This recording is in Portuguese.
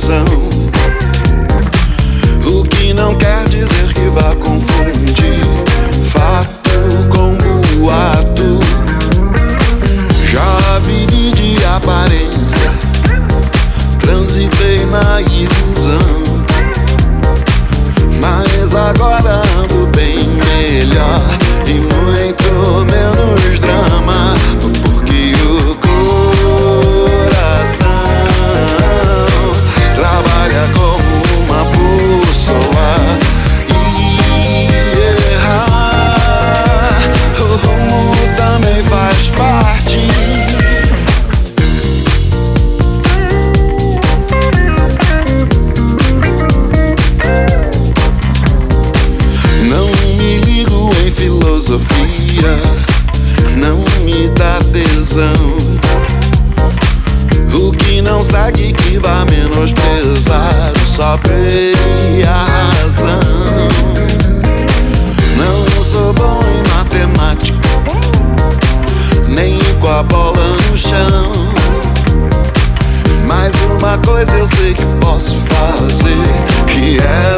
coração filosofia não me dá tesão. O que não segue que vá menosprezado só perdia a razão. Não sou bom em matemática, nem com a bola no chão. Mas uma coisa eu sei que posso fazer, que é